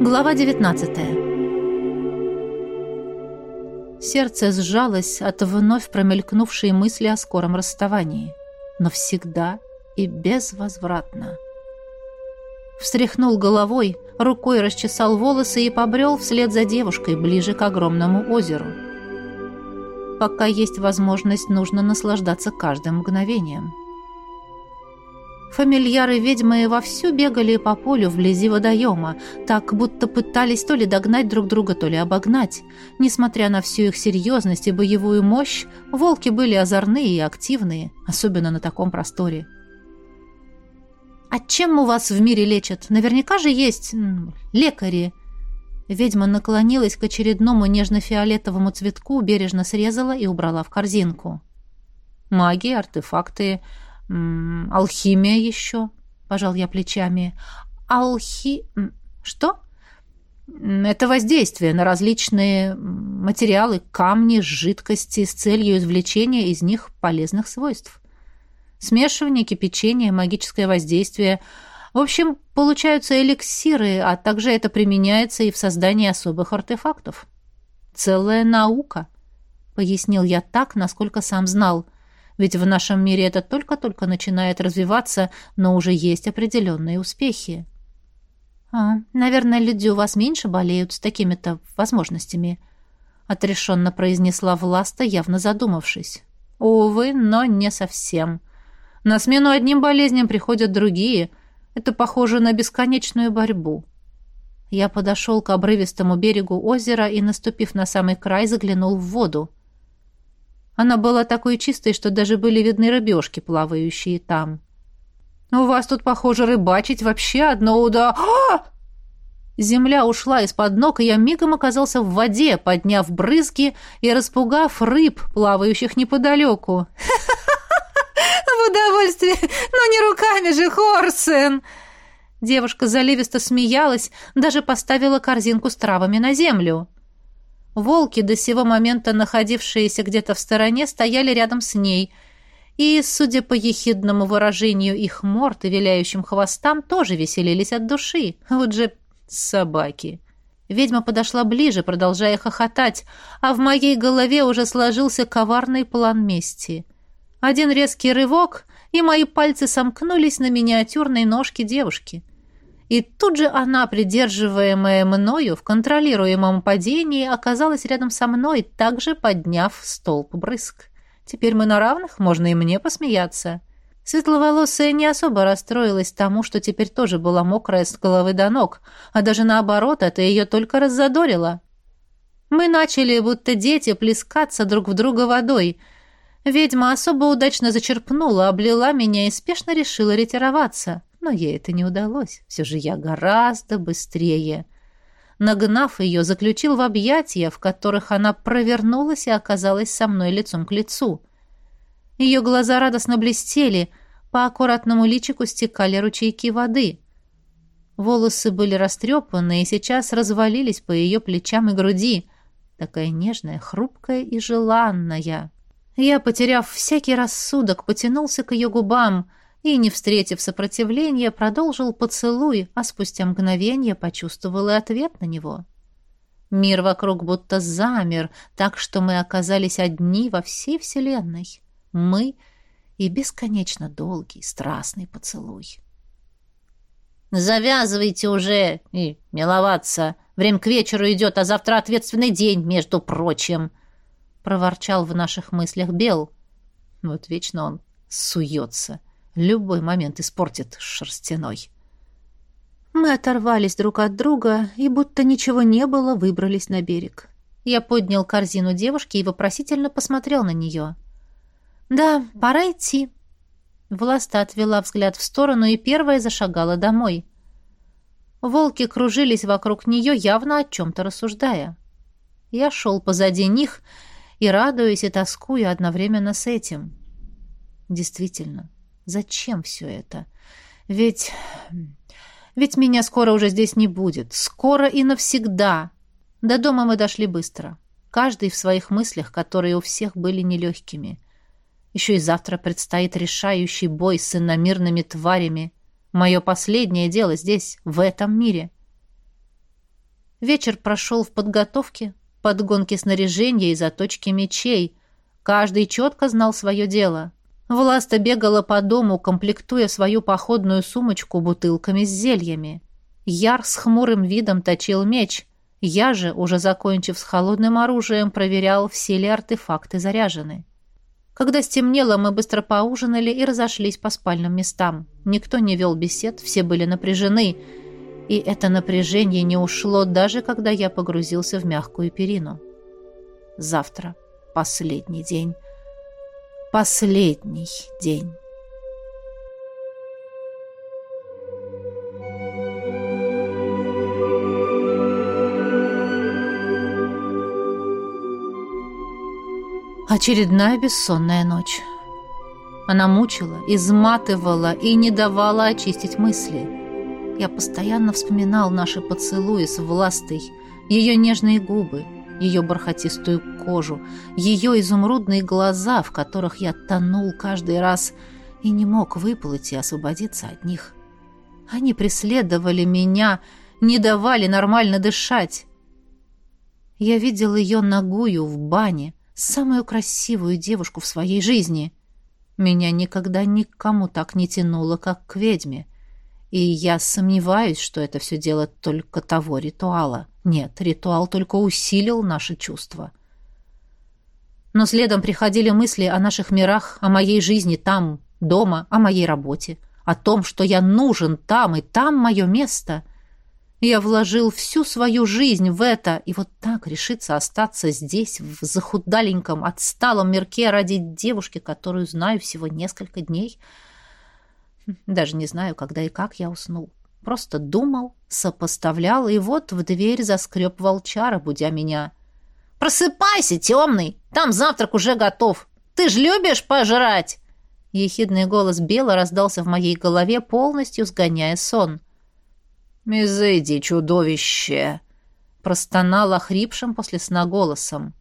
Глава 19 Сердце сжалось от вновь промелькнувшей мысли о скором расставании. Навсегда и безвозвратно. Встряхнул головой, рукой расчесал волосы и побрел вслед за девушкой ближе к огромному озеру. Пока есть возможность, нужно наслаждаться каждым мгновением. Фамильяры ведьмы вовсю бегали по полю вблизи водоема, так будто пытались то ли догнать друг друга, то ли обогнать. Несмотря на всю их серьезность и боевую мощь, волки были озорные и активные, особенно на таком просторе. «А чем у вас в мире лечат? Наверняка же есть лекари». Ведьма наклонилась к очередному нежно-фиолетовому цветку, бережно срезала и убрала в корзинку. «Маги, артефакты, алхимия еще», — пожал я плечами. «Алхи... что?» Это воздействие на различные материалы, камни, жидкости с целью извлечения из них полезных свойств. Смешивание, кипячение, магическое воздействие. В общем, получаются эликсиры, а также это применяется и в создании особых артефактов. Целая наука, пояснил я так, насколько сам знал. Ведь в нашем мире это только-только начинает развиваться, но уже есть определенные успехи. «А, наверное, люди у вас меньше болеют с такими-то возможностями», — отрешенно произнесла Власта, явно задумавшись. «Увы, но не совсем. На смену одним болезням приходят другие. Это похоже на бесконечную борьбу. Я подошел к обрывистому берегу озера и, наступив на самый край, заглянул в воду. Она была такой чистой, что даже были видны рыбешки, плавающие там. «У вас тут, похоже, рыбачить вообще одно уда...» Земля ушла из-под ног, и я мигом оказался в воде, подняв брызги и распугав рыб, плавающих неподалеку. В удовольствие, но не руками же, Хорсен!» Девушка заливисто смеялась, даже поставила корзинку с травами на землю. Волки, до сего момента находившиеся где-то в стороне, стояли рядом с ней, и, судя по ехидному выражению их морд и виляющим хвостам, тоже веселились от души. Вот же собаки. Ведьма подошла ближе, продолжая хохотать, а в моей голове уже сложился коварный план мести — один резкий рывок, и мои пальцы сомкнулись на миниатюрной ножке девушки. И тут же она, придерживаемая мною в контролируемом падении, оказалась рядом со мной, также подняв столб брызг. Теперь мы на равных, можно и мне посмеяться. Светловолосая не особо расстроилась тому, что теперь тоже была мокрая с головы до ног, а даже наоборот, это ее только раззадорило. Мы начали, будто дети, плескаться друг в друга водой — Ведьма особо удачно зачерпнула, облила меня и спешно решила ретироваться. Но ей это не удалось. Все же я гораздо быстрее. Нагнав ее, заключил в объятия, в которых она провернулась и оказалась со мной лицом к лицу. Ее глаза радостно блестели, по аккуратному личику стекали ручейки воды. Волосы были растрепаны и сейчас развалились по ее плечам и груди. Такая нежная, хрупкая и желанная. Я, потеряв всякий рассудок, потянулся к ее губам и, не встретив сопротивления, продолжил поцелуй, а спустя мгновение почувствовал и ответ на него. Мир вокруг будто замер, так что мы оказались одни во всей вселенной. Мы и бесконечно долгий, страстный поцелуй. «Завязывайте уже и миловаться. Время к вечеру идет, а завтра ответственный день, между прочим», проворчал в наших мыслях Бел. Вот вечно он суется. Любой момент испортит шерстяной. Мы оторвались друг от друга и, будто ничего не было, выбрались на берег. Я поднял корзину девушки и вопросительно посмотрел на нее. «Да, пора идти». Власта отвела взгляд в сторону и первая зашагала домой. Волки кружились вокруг нее, явно о чем-то рассуждая. Я шел позади них и радуюсь, и тоскую одновременно с этим. Действительно, зачем все это? Ведь... Ведь меня скоро уже здесь не будет. Скоро и навсегда. До дома мы дошли быстро. Каждый в своих мыслях, которые у всех были нелегкими. Еще и завтра предстоит решающий бой с иномирными тварями. Мое последнее дело здесь, в этом мире. Вечер прошел в подготовке, подгонке снаряжения и заточке мечей. Каждый четко знал свое дело. Власта бегала по дому, комплектуя свою походную сумочку бутылками с зельями. Яр с хмурым видом точил меч. Я же, уже закончив с холодным оружием, проверял, все ли артефакты заряжены. Когда стемнело, мы быстро поужинали и разошлись по спальным местам. Никто не вел бесед, все были напряжены. И это напряжение не ушло, даже когда я погрузился в мягкую перину. Завтра последний день. Последний день. Очередная бессонная ночь. Она мучила, изматывала и не давала очистить мысли. Я постоянно вспоминал наши поцелуи с Властой, ее нежные губы, ее бархатистую кожу, ее изумрудные глаза, в которых я тонул каждый раз и не мог выплыть и освободиться от них. Они преследовали меня, не давали нормально дышать. Я видел ее ногую в бане, самую красивую девушку в своей жизни. Меня никогда никому так не тянуло, как к ведьме. И я сомневаюсь, что это все дело только того ритуала. Нет, ритуал только усилил наши чувства. Но следом приходили мысли о наших мирах, о моей жизни там, дома, о моей работе, о том, что я нужен там, и там мое место — я вложил всю свою жизнь в это, и вот так решиться остаться здесь, в захудаленьком, отсталом мирке ради девушки, которую знаю всего несколько дней. Даже не знаю, когда и как я уснул. Просто думал, сопоставлял, и вот в дверь заскреб волчара, будя меня. «Просыпайся, темный! Там завтрак уже готов! Ты ж любишь пожрать!» Ехидный голос Бела раздался в моей голове, полностью сгоняя сон. — «Изыди, чудовище!» — простонал охрипшим после сна голосом.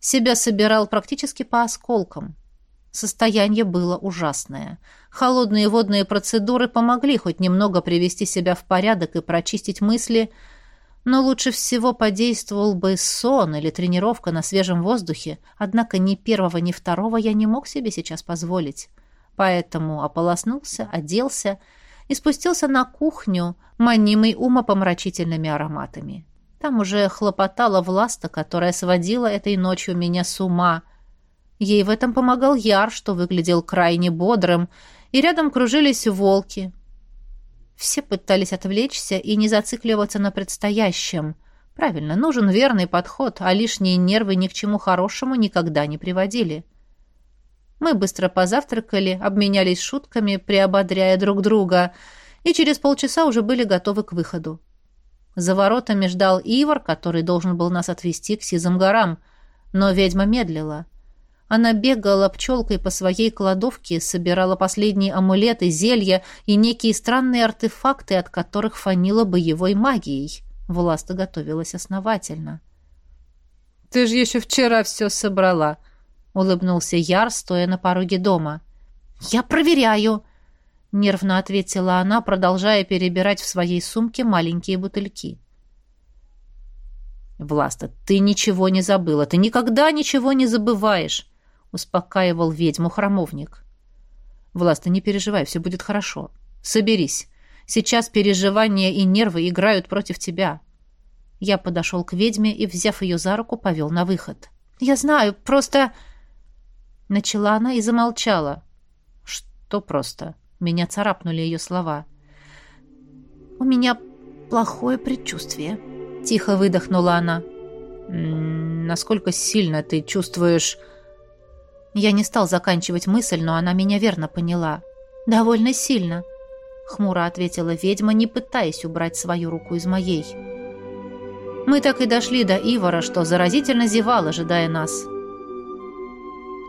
Себя собирал практически по осколкам. Состояние было ужасное. Холодные водные процедуры помогли хоть немного привести себя в порядок и прочистить мысли, но лучше всего подействовал бы сон или тренировка на свежем воздухе, однако ни первого, ни второго я не мог себе сейчас позволить. Поэтому ополоснулся, оделся и спустился на кухню, манимый умопомрачительными ароматами. Там уже хлопотала Власта, которая сводила этой ночью меня с ума. Ей в этом помогал Яр, что выглядел крайне бодрым, и рядом кружились волки. Все пытались отвлечься и не зацикливаться на предстоящем. Правильно, нужен верный подход, а лишние нервы ни к чему хорошему никогда не приводили. Мы быстро позавтракали, обменялись шутками, приободряя друг друга — и через полчаса уже были готовы к выходу. За воротами ждал Ивар, который должен был нас отвезти к Сизым горам, но ведьма медлила. Она бегала пчелкой по своей кладовке, собирала последние амулеты, зелья и некие странные артефакты, от которых фанила боевой магией. Власта готовилась основательно. «Ты же еще вчера все собрала», — улыбнулся Яр, стоя на пороге дома. «Я проверяю», — нервно ответила она, продолжая перебирать в своей сумке маленькие бутыльки. «Власта, ты ничего не забыла, ты никогда ничего не забываешь», — успокаивал ведьму храмовник. «Власта, не переживай, все будет хорошо. Соберись. Сейчас переживания и нервы играют против тебя». Я подошел к ведьме и, взяв ее за руку, повел на выход. «Я знаю, просто...» Начала она и замолчала. «Что просто?» Меня царапнули ее слова. «У меня плохое предчувствие», — тихо выдохнула она. «Насколько сильно ты чувствуешь...» Я не стал заканчивать мысль, но она меня верно поняла. «Довольно сильно», — хмуро ответила ведьма, не пытаясь убрать свою руку из моей. Мы так и дошли до Ивара, что заразительно зевал, ожидая нас.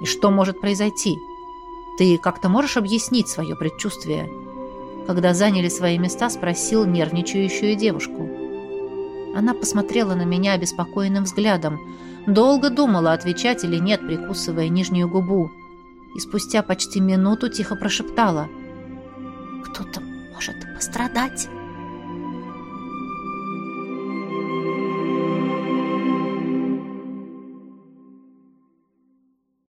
«И что может произойти?» Ты как-то можешь объяснить свое предчувствие?» Когда заняли свои места, спросил нервничающую девушку. Она посмотрела на меня обеспокоенным взглядом. Долго думала, отвечать или нет, прикусывая нижнюю губу. И спустя почти минуту тихо прошептала. «Кто-то может пострадать».